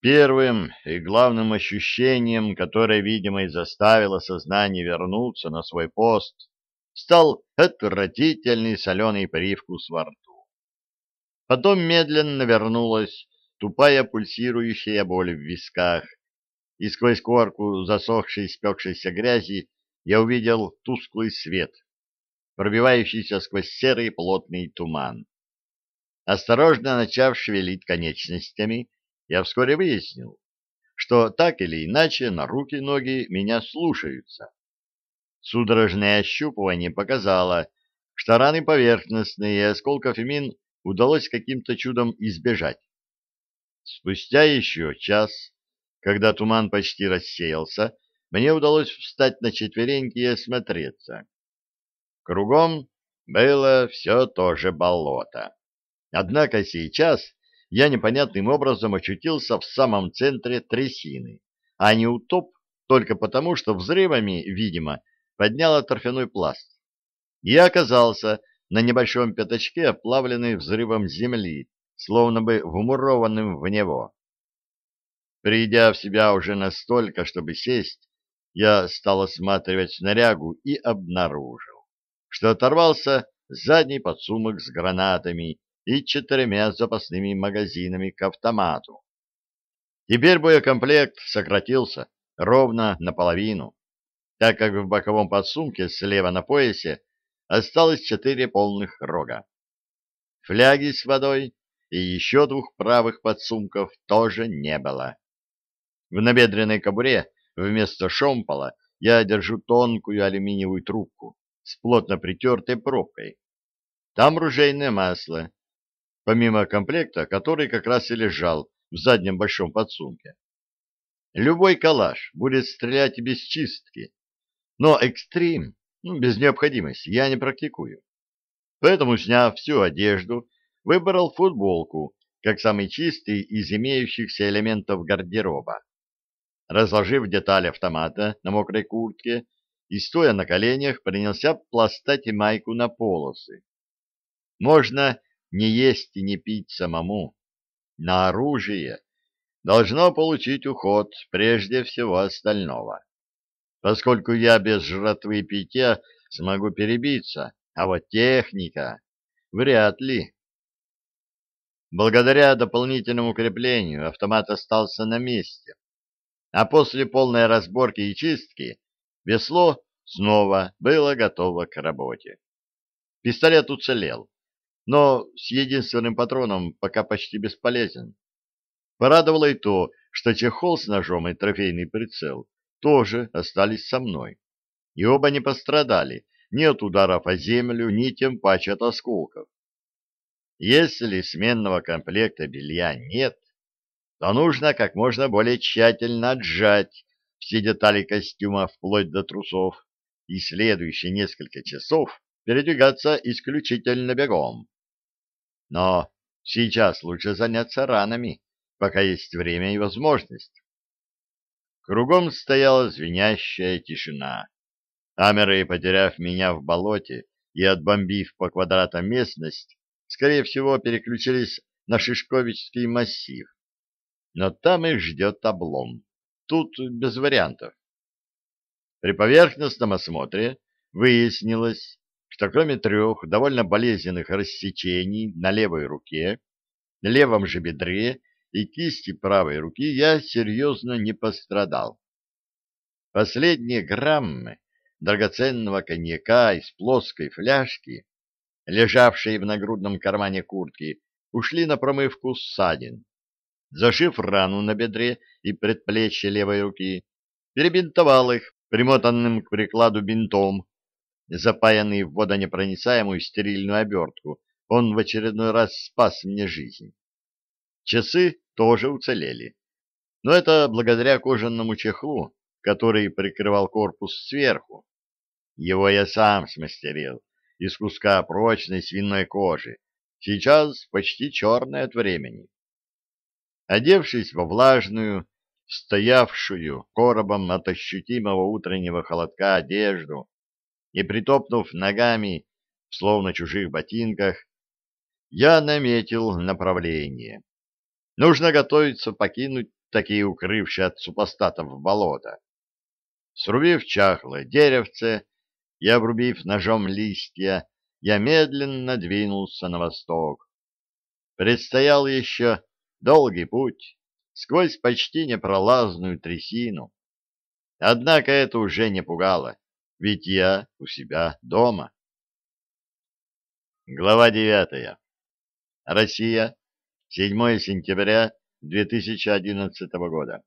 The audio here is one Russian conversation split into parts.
Первым и главным ощущением, которое, видимо, и заставило сознание вернуться на свой пост, стал отвратительный соленый привкус во рту. Потом медленно вернулась тупая пульсирующая боль в висках, и сквозь корку засохшей спекшейся грязи я увидел тусклый свет, пробивающийся сквозь серый плотный туман. Осторожно начав шевелить конечностями, я вскоре выяснил, что так или иначе на руки-ноги меня слушаются. Судорожное ощупывание показало, что раны поверхностные и осколков мин удалось каким-то чудом избежать. Спустя еще час, когда туман почти рассеялся, мне удалось встать на четвереньки и осмотреться. Кругом было все то же болото. Однако сейчас я непонятным образом очутился в самом центре трясины, а не утоп только потому, что взрывами, видимо, подняла торфяной пласт. Я оказался на небольшом пятачке, оплавленной взрывом земли, словно бы вмурованным в него. Придя в себя уже настолько, чтобы сесть, я стал осматривать снарягу и обнаружил, что оторвался задний подсумок с гранатами и четырьмя запасными магазинами к автомату. Теперь боекомплект сократился ровно наполовину, так как в боковом подсумке слева на поясе осталось четыре полных рога. Фляги с водой и еще двух правых подсумков тоже не было. В набедренной кобуре вместо шомпола я держу тонкую алюминиевую трубку с плотно притертой пробкой. Там ружейное масло, помимо комплекта, который как раз и лежал в заднем большом подсумке. Любой калаш будет стрелять без чистки, но экстрим, ну, без необходимости, я не практикую. Поэтому, сняв всю одежду, выбрал футболку, как самый чистый из имеющихся элементов гардероба. Разложив детали автомата на мокрой куртке и, стоя на коленях, принялся пластать майку на полосы. Можно не есть и не пить самому. На оружие должно получить уход прежде всего остального. Поскольку я без жратвы и питья смогу перебиться, а вот техника вряд ли. Благодаря дополнительному креплению автомат остался на месте, а после полной разборки и чистки весло снова было готово к работе. Пистолет уцелел, но с единственным патроном пока почти бесполезен. Порадовало и то, что чехол с ножом и трофейный прицел тоже остались со мной, и оба не пострадали ни от ударов о землю, ни тем паче от осколков. Если сменного комплекта белья нет, то нужно как можно более тщательно отжать все детали костюма вплоть до трусов и следующие несколько часов передвигаться исключительно бегом. Но сейчас лучше заняться ранами, пока есть время и возможность. Кругом стояла звенящая тишина. Амеры, потеряв меня в болоте и отбомбив по квадратам местность, скорее всего, переключились на Шишковичский массив. Но там их ждет облом. Тут без вариантов. При поверхностном осмотре выяснилось, что кроме трех довольно болезненных рассечений на левой руке, левом же бедре и кисти правой руки я серьезно не пострадал. Последние граммы драгоценного коньяка из плоской фляжки лежавшие в нагрудном кармане куртки, ушли на промывку ссадин. Зашив рану на бедре и предплечье левой руки, перебинтовал их примотанным к прикладу бинтом. Запаянный в водонепроницаемую стерильную обертку, он в очередной раз спас мне жизнь. Часы тоже уцелели. Но это благодаря кожаному чехлу, который прикрывал корпус сверху. Его я сам смастерил из куска прочной свиной кожи, сейчас почти черная от времени. Одевшись во влажную, стоявшую коробом от ощутимого утреннего холодка одежду и притопнув ногами, словно чужих ботинках, я наметил направление. Нужно готовиться покинуть такие укрывшие от супостатов болота. Срубив чахлое деревце и обрубив ножом листья, я медленно двинулся на восток. Предстоял еще долгий путь сквозь почти непролазную трясину. Однако это уже не пугало, ведь я у себя дома. Глава девятая. Россия, 7 сентября 2011 года.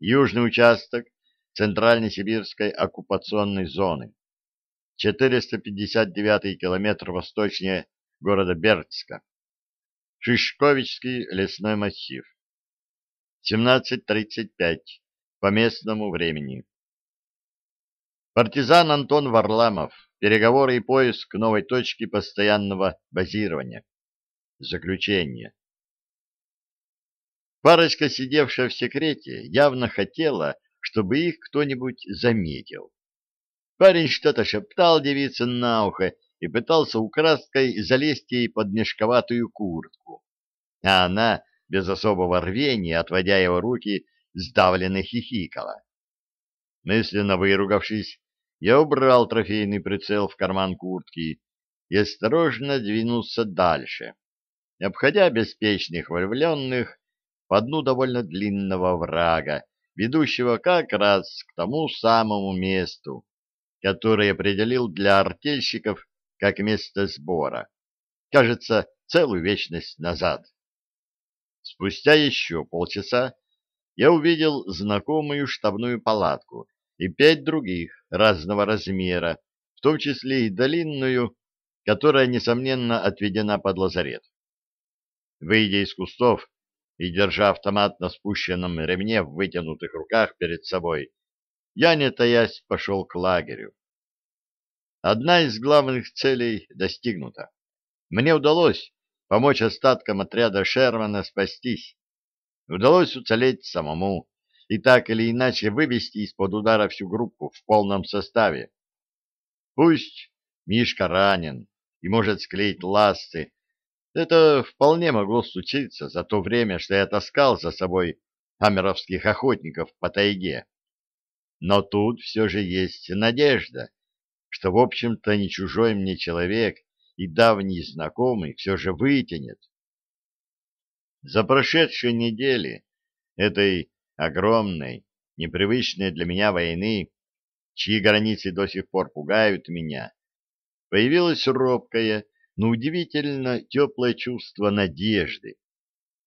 Южный участок Центрально-Сибирской оккупационной зоны. 459 километр восточнее города Бердска. Шишковичский лесной массив. 17.35 по местному времени. Партизан Антон Варламов. Переговоры и поиск новой точки постоянного базирования. Заключение. Парочка, сидевшая в секрете, явно хотела, чтобы их кто-нибудь заметил. Парень что-то шептал девице на ухо и пытался украдкой залезть ей под мешковатую куртку. А она, без особого рвения, отводя его руки, сдавленно хихикала. Мысленно выругавшись, я убрал трофейный прицел в карман куртки и осторожно двинулся дальше, обходя беспечных влюбленных по дну довольно длинного врага, ведущего как раз к тому самому месту, которое определил для артельщиков как место сбора, кажется, целую вечность назад. Спустя еще полчаса я увидел знакомую штабную палатку и пять других разного размера, в том числе и долинную, которая, несомненно, отведена под лазарет. Выйдя из кустов и держа автомат на спущенном ремне в вытянутых руках перед собой, я, не таясь, пошел к лагерю. Одна из главных целей достигнута. Мне удалось помочь остаткам отряда Шермана спастись. Удалось уцелеть самому и так или иначе вывести из-под удара всю группу в полном составе. Пусть Мишка ранен и может склеить ласты, это вполне могло случиться за то время, что я таскал за собой амеровских охотников по тайге. Но тут все же есть надежда, что, в общем-то, не чужой мне человек и давний знакомый все же вытянет. За прошедшие недели этой огромной, непривычной для меня войны, чьи границы до сих пор пугают меня, появилось робкое, но удивительно теплое чувство надежды.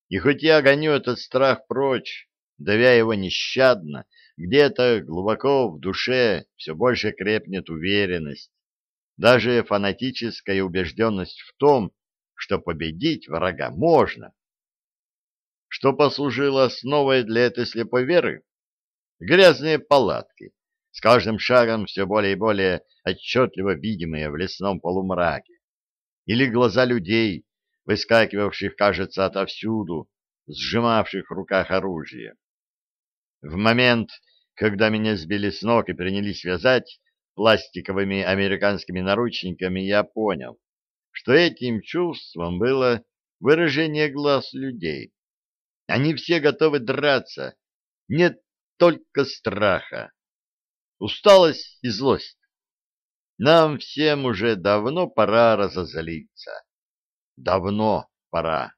И хоть я гоню этот страх прочь, давя его нещадно, где-то глубоко в душе все больше крепнет уверенность, даже фанатическая убежденность в том, что победить врага можно что послужило основой для этой слепой веры? Грязные палатки, с каждым шагом все более и более отчетливо видимые в лесном полумраке. Или глаза людей, выскакивавших, кажется, отовсюду, сжимавших в руках оружие. В момент, когда меня сбили с ног и принялись вязать пластиковыми американскими наручниками, я понял, что этим чувством было выражение глаз людей, они все готовы драться. Нет только страха. Усталость и злость. Нам всем уже давно пора разозлиться. Давно пора.